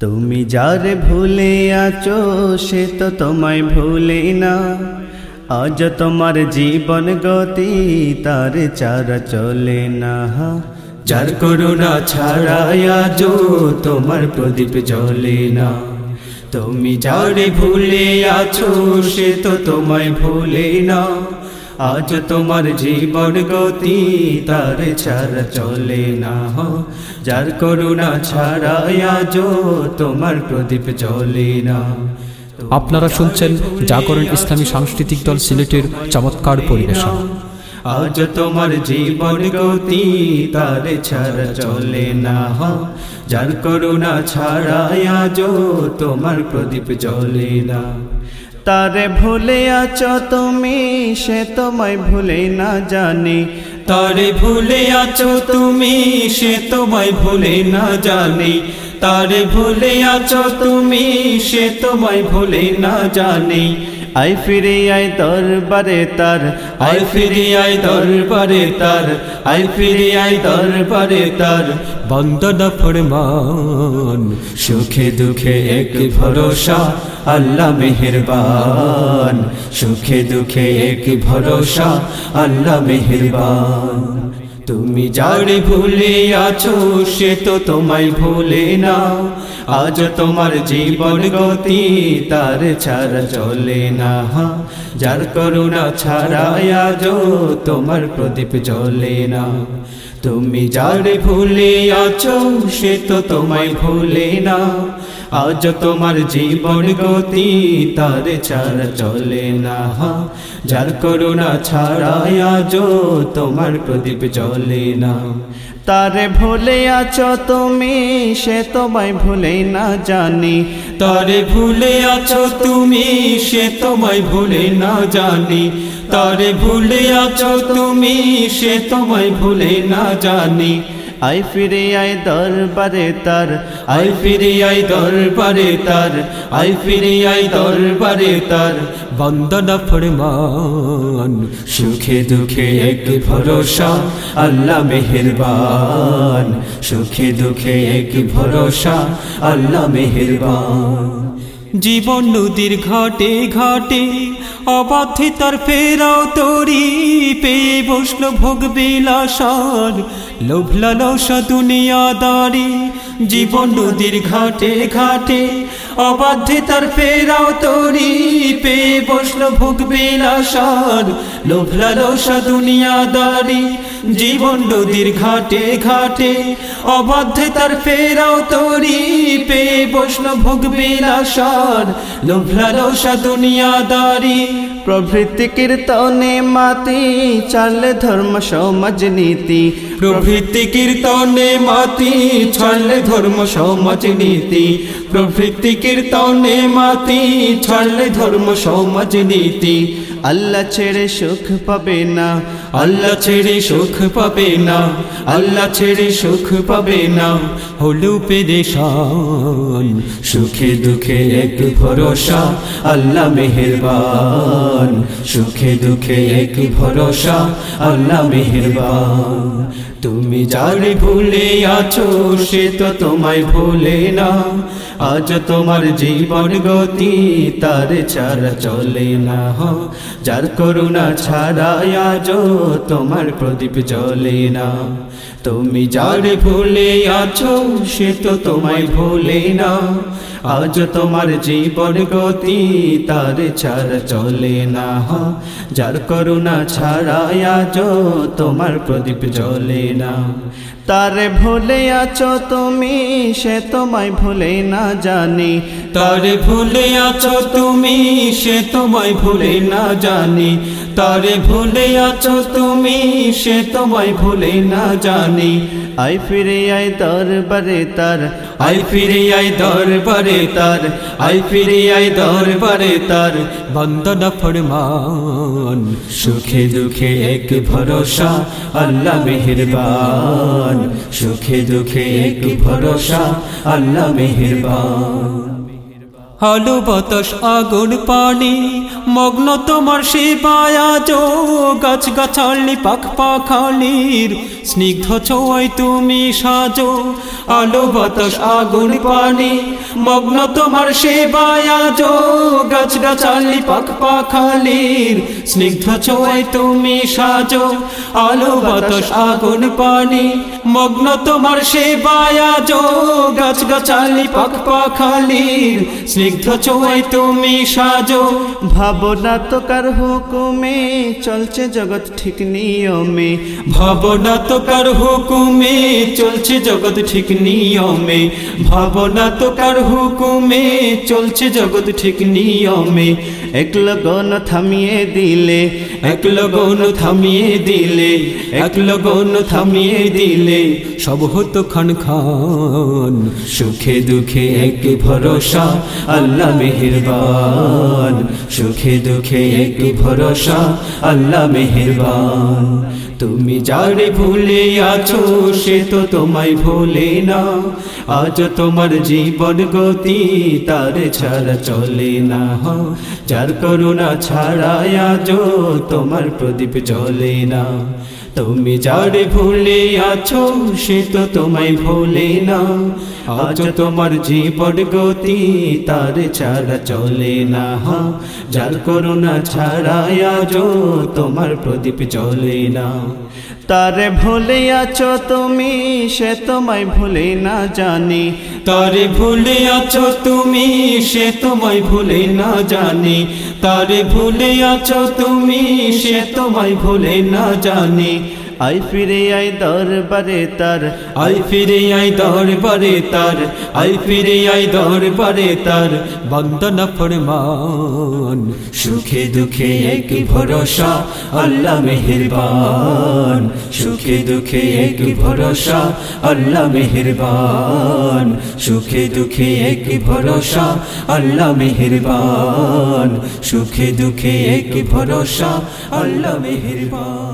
তুমি যারে ভুলে আছো, সে তো তোমায় ভুলে না। আজ তোমার জীবন গতি তার চারা চলে না। যার করুণা ছাড়াই আজো তোমার প্রদীপ জ্বলে না। তুমি যারে ভুলে আছো, সে তো তোমায় ভুলে না। আজ তোমার জীবন গতি তার ছাড়া চলে না যার করুণা ছাড়াই আজো তোমার প্রদীপ চলে না। আপনারা শুনছেন জাগরণ ইসলামী সাংস্কৃতিক দল সিলেটের চমৎকার পরিবেশন। আজ তোমার জীবন গতি তার ছাড়া চলে না যার করুণা ছাড়াই আজো তোমার প্রদীপ চলে না। তারে ভুলে আছো তুমি, সে তোমায় ভুলে না জানে। তারে ভুলে আছো তুমি, সে তোমায় ভুলে না জানে। তারে ভুলে আছো তুমি, সে তোমায় ভুলে না জানে। আই ফিরে আই দরবারে তার, আই ফিরে আই দরবারে তার, আই ফিরে আই দরবারে তার। বন্দনা ফরমান, সুখে দুঃখে এক ভরসা, আল্লাহ মেহেরবান। সুখে দুঃখে এক ভরসা, আল্লাহ মেহেরবান। তুমি যারে ভুলে আছো, সে তো তোমায় ভুলে না আজ তোমার জীবন গতি তার ছাড়া চলে না। যার করুণা ছাড়া আজ তোমার প্রদীপ চলে না। তুমি যারে ভুলে আছো, সে তো তোমায় ভুলে না। আজ তোমার জীবন গতি, তার ছাড়া চলে না। যার করুণা ছাড়া আজ তোমার প্রদীপ চলে না। তারে ভুলে আছো তুমি, সে তোমায় ভুলে না জানি। তারে ভুলে আছো তুমি, সে তোমায় ভুলে না জানি। তারে ভুলে আছো তুমি, সে তোমায় ভুলে না জানি। আই ফিরে আই দরবারে তার আই ফিরে আই দরবারে তার আই ফিরে আই দরবারে তার। বন্দনা ফরমান, সুখে দুঃখে এক ভরসা, আল্লাহ মেহেরবান। সুখে দুঃখে এক ভরসা, আল্লাহ মেহেরবান। জীবন নদীর ঘাটে ঘাটে, অবাধে তার ফেরাও তরি, পেয়ে বসল ভোগ বিলাসার লোভ লালসা দুনিয়াদারি জীবন নদীর ঘাটে ঘাটে, অবাধে তার ফেরাও তরি, পেয়ে বসল ভোগ বিলাসার লোভ লালসা দুনিয়াদারি জীবন নদীর ঘাটে ঘাটে অবাধে তার ফেরাও তরি পেয়ে বসল ভোগ বিলাসার লোভ লালসা দুনিয়াদারি প্রভৃতি কীর্তনে মাতি চালে ধর্ম সমাজ নীতি। প্রভৃতি কীর্তনে মাতি ছাড়লে ধর্ম সমাজ নীতি। প্রভৃতি কীর্তনে মাতি, ছাড়লে ধর্ম, সমাজ, নীতি। আল্লাহ ছেড়ে সুখ পাবে না, আল্লাহ ছেড়ে সুখ পাবে না, আল্লাহ ছেড়ে সুখ পাবে না। হলু পেরেশান, সুখে দুঃখে এক ভরসা, আল্লাহ মেহেরবান। সুখে দুঃখে এক ভরসা, আল্লাহ মেহেরবান। তুমি যারে ভুলে আছো, সে তো তোমায় ভুলে না। আজ তোমার জীবন গতি তার ছাড়া চলে না যার করুণা ছাড়া আজ তোমার প্রদীপ জ্বলে না। তুমি যারে ভুলে আছো, সে তো তোমায় ভুলে না। আজ তোমার জীবন গতি, তার ছাড়া চলে না। যার করুণা ছাড়া আজ তোমার প্রদীপ জ্বলে না। তারে ভুলে আছো তুমি, সে তোমায় ভুলে না জানি। তারে ভুলে আছো তুমি, সে তোমায় ভুলে না জানি। তারে ভুলে আছো তুমি, সে তোমায় ভুলে না জানি। আই ফিরে আই দরবারে তার আই ফিরে আই দরবারে তার আই ফিরি আই দরবারে তার। বন্দনা ফরমান, সুখে দুঃখে এক ভরসা, আল্লাহ মেহেরবান। সুখে দুঃখে এক ভরসা, আল্লাহ মেহেরবান। আলো বাতাস, আগুন, পানি, মগ্ন তোমার সেবায় আজ গাছ গাছালি পাখ পাখালির স্নিগ্ধ ছোঁয়ায় তুমি সাজো। আলো, বাতাস, আগুন, পানি, মগ্ন তোমার সেবায় আজ গাছ গাছালি পাখ পাখালির স্নিগ্ধ ছোঁয়ায় তুমি সাজো। আলো, বাতাস, আগুন, পানি, মগ্ন তোমার সেবায় আজ গাছ গাছালি পাখ পাখালির স্নিগ্ধ ছোঁয়ায় তুমি সাজো। ভাবনা তো কার হুকুমে চলছে জগৎ ঠিক নিয়মে। ভাবনা তো কার হুকুমে চলছে জগৎ ঠিক নিয়মে। ভাবনা তো কার হুকুমে চলছে জগৎ ঠিক নিয়মে। এক লগন থামিয়ে দিলে। এক লগন থামিয়ে দিলে। এক লগন থামিয়ে দিলে। সব হতো খান খান সুখে দুঃখে এক ভরসা। আল্লাহ মেহেরবান। সুখে দুঃখে এক ভরসা, আল্লাহ মেহেরবান। তুমি যারে ভুলে আছো, সে তো তোমায় ভুলে না। আজ তোমার জীবন গতি তার ছাড়া চলে না। যার করুণা ছাড়াই আজ তোমার প্রদীপ জ্বলে না। তুমি যারে ভুলে আছো, সে তো তোমায় ভুলে না। আজ তোমার জীবন গতি তার ছাড়া চলে না, হা। যার করুণা ছাড়াই আজ তোমার প্রদীপ চলে না। তারে ভুলে আছো তুমি, সে তোমায় ভুলে না জানি। তারে ভুলে আছো তুমি, সে তোমায় ভুলে না জানি। তারে ভুলে আছো তুমি, সে তোমায় ভুলে না জানি। আই ফিরে আই দরবারে তার। আই ফিরে আই দরবারে তার। আই ফিরে আই দরবারে তার। বন্দনা ফরমান, সুখে দুঃখে এক ভরসা, আল্লাহ মেহেরবান। সুখে দুঃখে এক ভরসা, আল্লাহ মেহেরবান। সুখে দুঃখে এক ভরসা, আল্লাহ মেহেরবান। সুখে দুঃখে এক ভরসা, আল্লাহ মেহেরবান।